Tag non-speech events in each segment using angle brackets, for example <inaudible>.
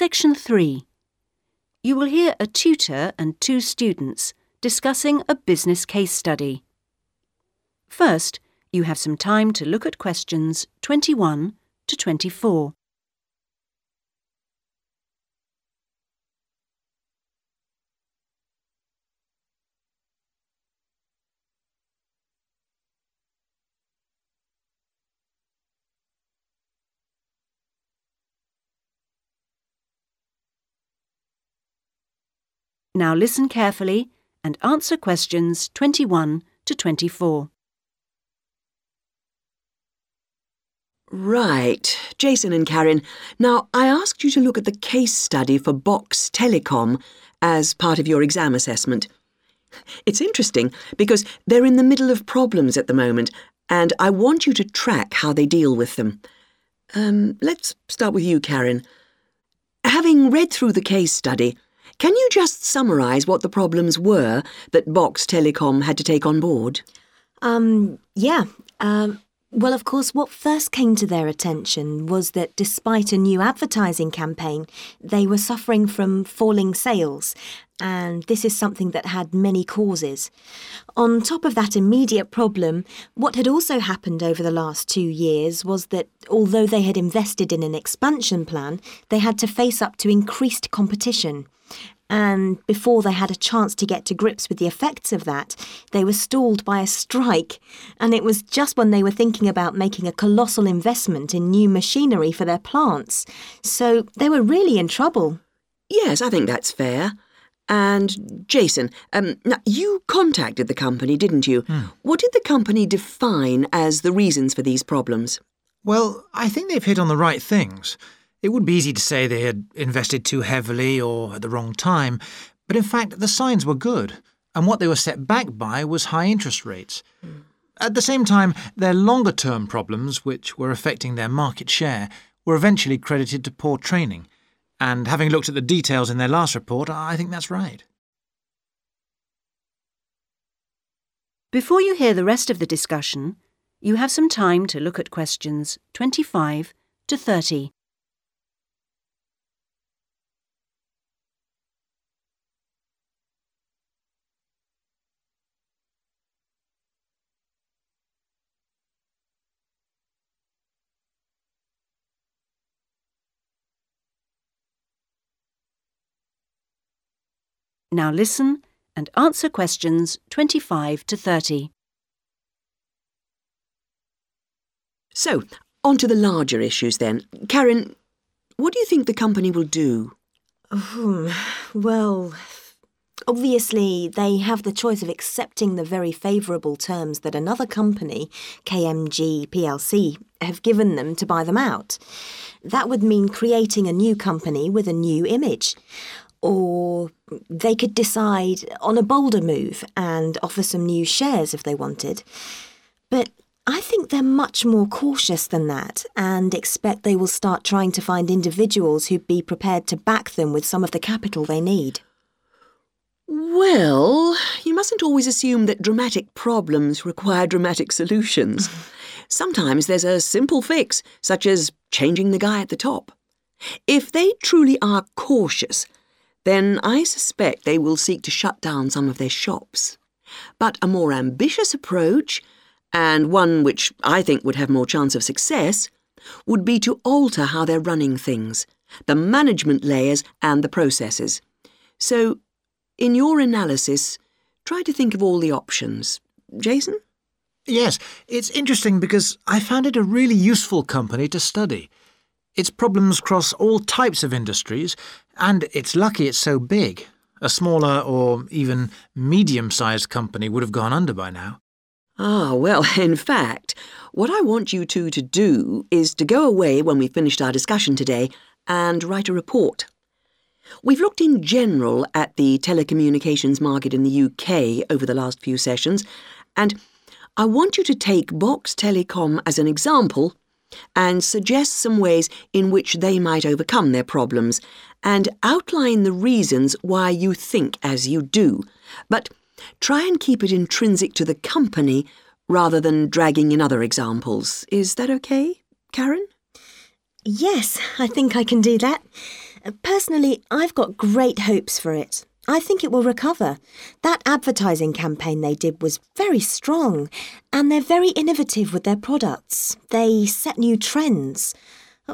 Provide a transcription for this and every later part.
Section 3. You will hear a tutor and two students discussing a business case study. First, you have some time to look at questions 21 to 24. Now listen carefully and answer questions 21 to 24. Right, Jason and Karen. Now, I asked you to look at the case study for Box Telecom as part of your exam assessment. It's interesting because they're in the middle of problems at the moment, and I want you to track how they deal with them. Um, let's start with you, Karen. Having read through the case study, can you just summarise what the problems were that Box Telecom had to take on board? Um, yeah. Um, well, of course, what first came to their attention was that despite a new advertising campaign, they were suffering from falling sales. And this is something that had many causes. On top of that immediate problem, what had also happened over the last two years was that although they had invested in an expansion plan, they had to face up to increased competition. And before they had a chance to get to grips with the effects of that, they were stalled by a strike. And it was just when they were thinking about making a colossal investment in new machinery for their plants. So they were really in trouble. Yes, I think that's fair. And Jason, um, now you contacted the company, didn't you? What did the company define as the reasons for these problems? Well, I think they've hit on the right things. It would be easy to say they had invested too heavily or at the wrong time, but in fact, the signs were good, and what they were set back by was high interest rates. Hmm. At the same time, their longer term problems, which were affecting their market share, were eventually credited to poor training. And having looked at the details in their last report, I think that's right. Before you hear the rest of the discussion, you have some time to look at questions 25 to 30. Now listen and answer questions 25 to 30. So, on to the larger issues then. Karen, what do you think the company will do? Hmm, well, obviously, they have the choice of accepting the very favourable terms that another company, KMG PLC, have given them to buy them out. That would mean creating a new company with a new image. Or they could decide on a bolder move and offer some new shares if they wanted. But I think they're much more cautious than that and expect they will start trying to find individuals who'd be prepared to back them with some of the capital they need. Well, you mustn't always assume that dramatic problems require dramatic solutions. <laughs> Sometimes there's a simple fix, such as changing the guy at the top. If they truly are cautious, then I suspect they will seek to shut down some of their shops. But a more ambitious approach, and one which I think would have more chance of success, would be to alter how they're running things, the management layers and the processes. So, in your analysis, try to think of all the options. Jason? Yes, it's interesting because I found it a really useful company to study. Its problems cross all types of industries, and it's lucky it's so big. A smaller or even medium sized company would have gone under by now. Ah, well, <laughs> in fact, what I want you two to do is to go away when we've finished our discussion today and write a report. We've looked in general at the telecommunications market in the UK over the last few sessions, and I want you to take Box Telecom as an example and suggest some ways in which they might overcome their problems and outline the reasons why you think as you do. But try and keep it intrinsic to the company rather than dragging in other examples. Is that okay, Karen? Yes, I think I can do that. Personally, I've got great hopes for it. I think it will recover. That advertising campaign they did was very strong, and they're very innovative with their products. They set new trends.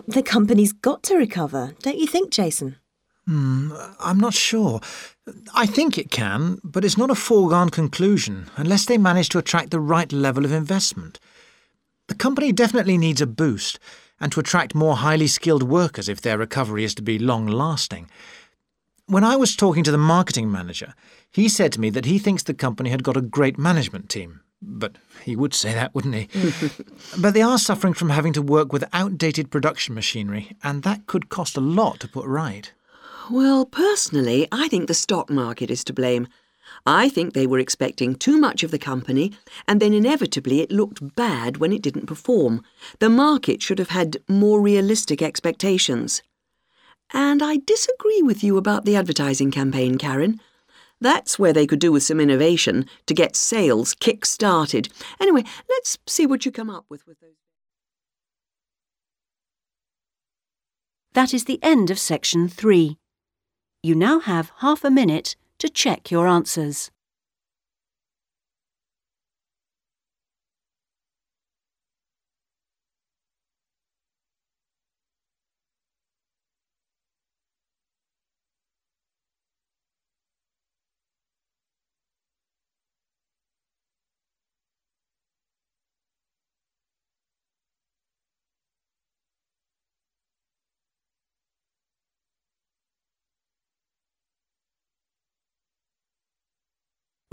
The company's got to recover, don't you think, Jason? Hmm, I'm not sure. I think it can, but it's not a foregone conclusion unless they manage to attract the right level of investment. The company definitely needs a boost and to attract more highly skilled workers if their recovery is to be long lasting. When I was talking to the marketing manager, he said to me that he thinks the company had got a great management team. But he would say that, wouldn't he? <laughs> but they are suffering from having to work with outdated production machinery, and that could cost a lot to put right. Well, personally, I think the stock market is to blame. I think they were expecting too much of the company, and then inevitably it looked bad when it didn't perform. The market should have had more realistic expectations. And I disagree with you about the advertising campaign, Karen. That's where they could do with some innovation to get sales kick-started. Anyway, let's see what you come up with with those. That is the end of section three. You now have half a minute to check your answers.